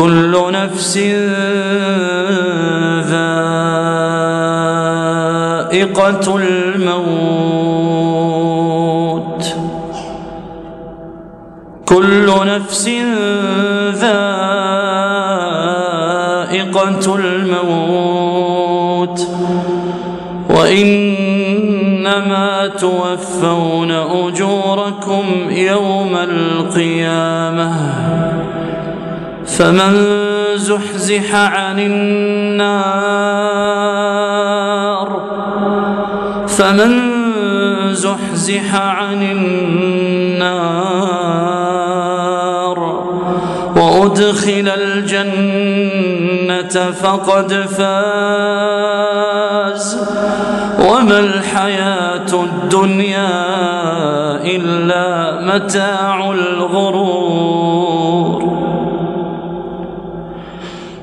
كل نفس ذائقة الموت. كل نفس ذائقة الموت. وإنما توفون فمن زحزح عن النار فمن زحزح عن النار وأدخل الجنة فقد فاز وما الحياة الدنيا إلا متاع الغرور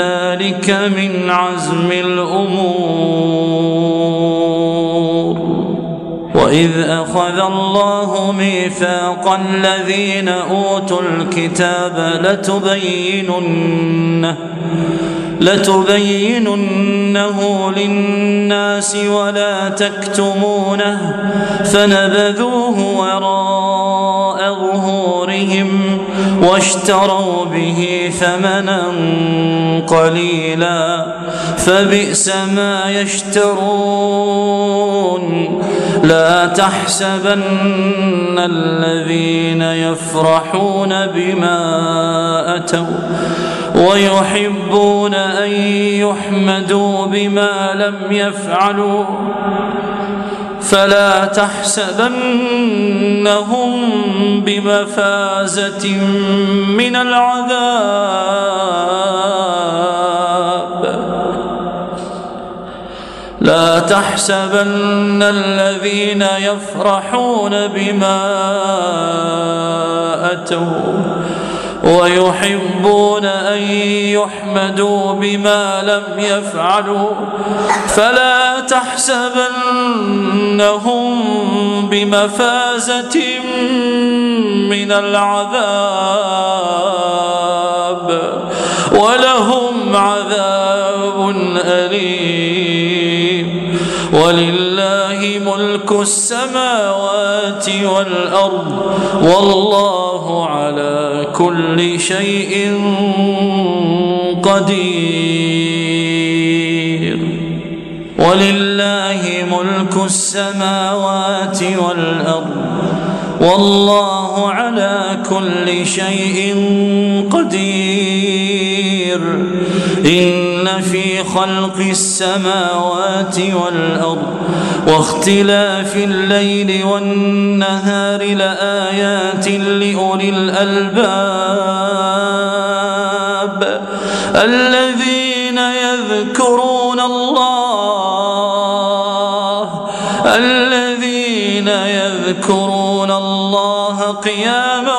ذلك من عزم الأمور. وإذ أخذ الله ميثاق الذين أوتوا الكتاب لتبيننه لتبيننه للناس ولا تكتمونه فنبذوه وراء ظهورهم واشتروا به ثمنا قليلا فبئس ما يشترون. لا تحسبن الذين يفرحون بما أتوا ويحبون أن يحمدوا بما لم يفعلوا. فلا تحسبنهم بمفازة من العذاب. لا تحسبن الذين يفرحون بما أتوا ويحبون أن يحمدوا بما لم يفعلوا فلا تحسبنهم بمفازة من العذاب ولهم عذاب أليم. ولله ملك السماوات والأرض والله على كل شيء قدير. ولله ملك السماوات والأرض والله على كل شيء قدير. إن خلق السماوات والأرض واختلاف الليل والنهار لآيات لأولي الألباب الذين يذكرون الله الذين يذكرون الله قياما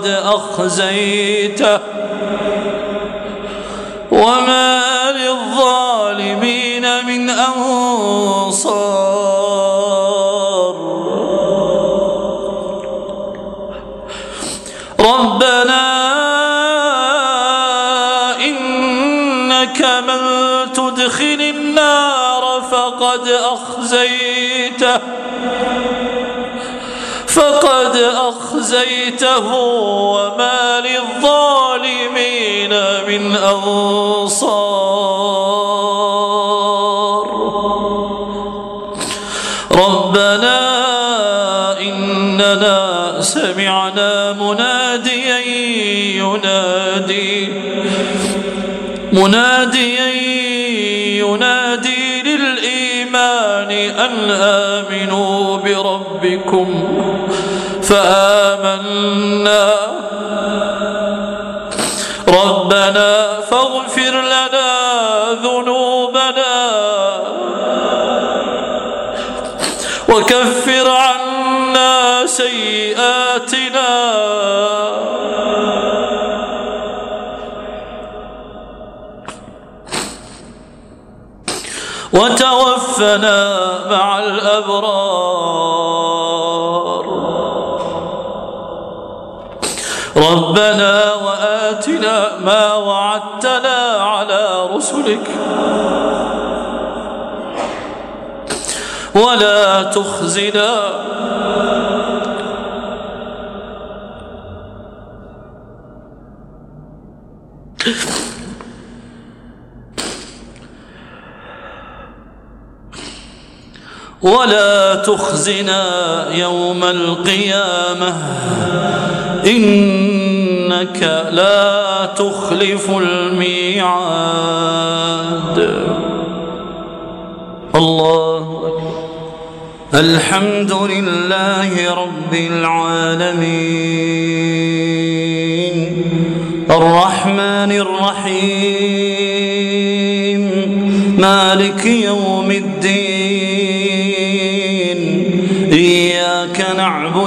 فقد أخزيته وما للظالمين من أنصار. ربنا إنك من تدخل النار فقد أخزيته فقد أخزيته وما للظالمين من أنصار. ربنا إننا سمعنا مناديا ينادي مناديا ينادي أن آمنوا بربكم فآمنا. ربنا فاغفر لنا ذنوبنا وكفر وتوفنا مع الأبرار. ربنا وآتنا ما وعدتنا على رسلك. ولا تخزنا ولا تخزنا يوم القيامة. إنك لا تخلف الميعاد. الله الحمد لله رب العالمين. الرحمن الرحيم. مالك يوم الدين.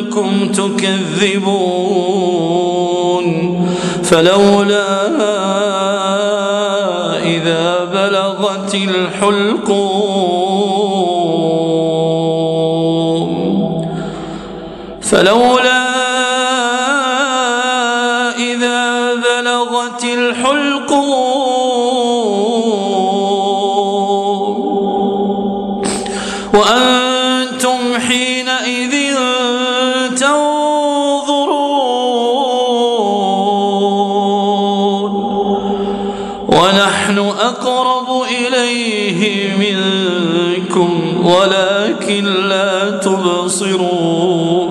أنكم تكذبون فلولا إذا بلغت الحلقوم فلولا ونحن أقرب إليه منكم ولكن لا تبصرون.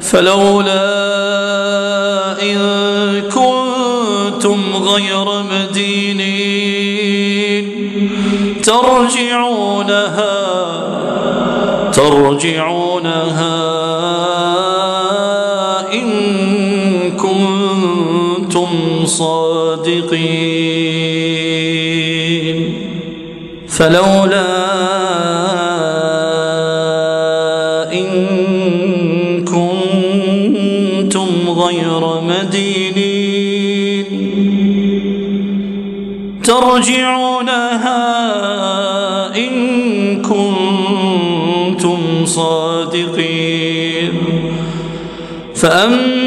فلولا إن كنتم غير مدينين. ترجعونها ترجعونها صادقين فلولا إن كنتم غير مدينين. ترجعونها إن كنتم صادقين. فأما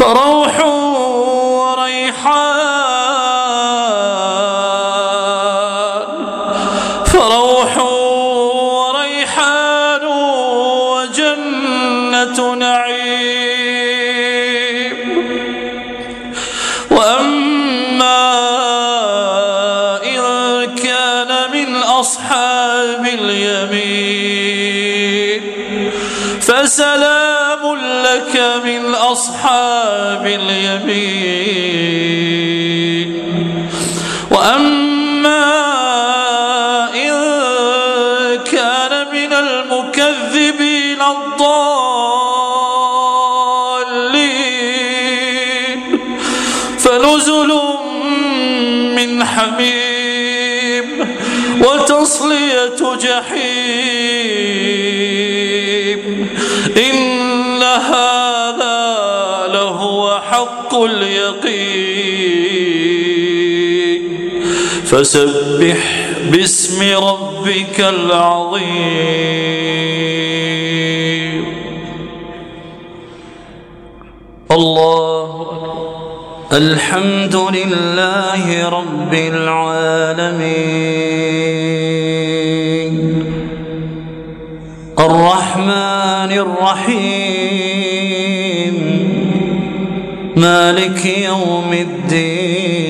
فروح وريحان. فسبح باسم ربك العظيم. الله الحمد لله رب العالمين. الرحمن الرحيم. مالك يوم الدين.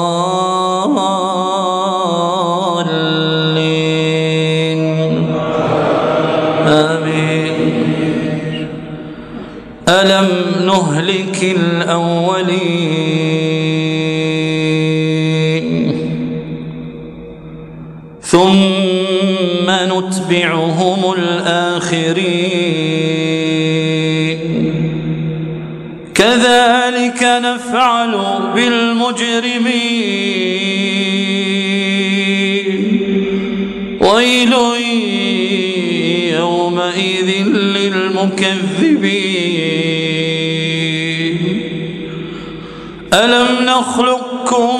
ثم نتبعهم الآخرين. كذلك نفعل بالمجرمين. ويل يومئذ للمكذبين. ألم نخلقكم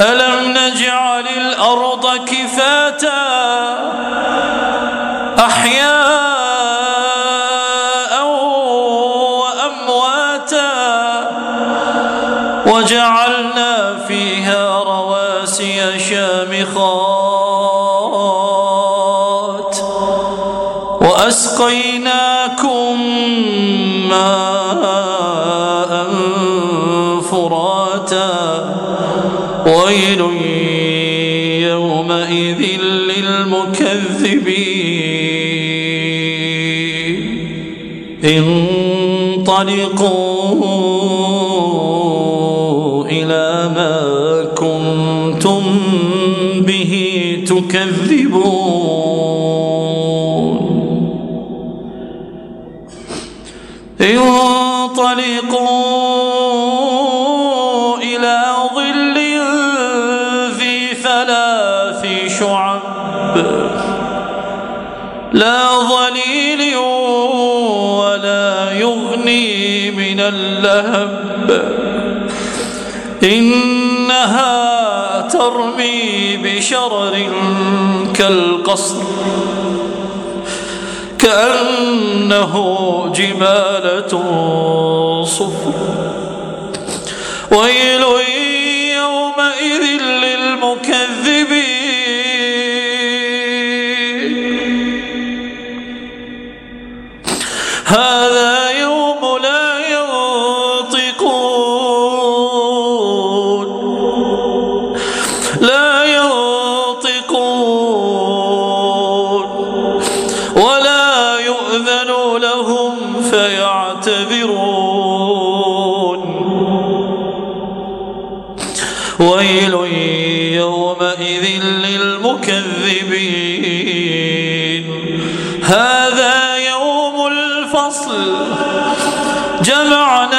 ألم نجعل الأرض كفاتا؟ أحياء وأمواتا. وجعلنا فيها رواسي شامخات. وأسقيناكم ماء فراتا. ويل يومئذ للمكذبين. انطلقوا إلى ما كنتم به تكذبون. انطلقوا إلى ظل شعب لا ظليل ولا يغني من اللهب. إنها ترمي بشرر كالقصر كأنه جمالة صفر. ويل هذا يوم الفصل جمعناكم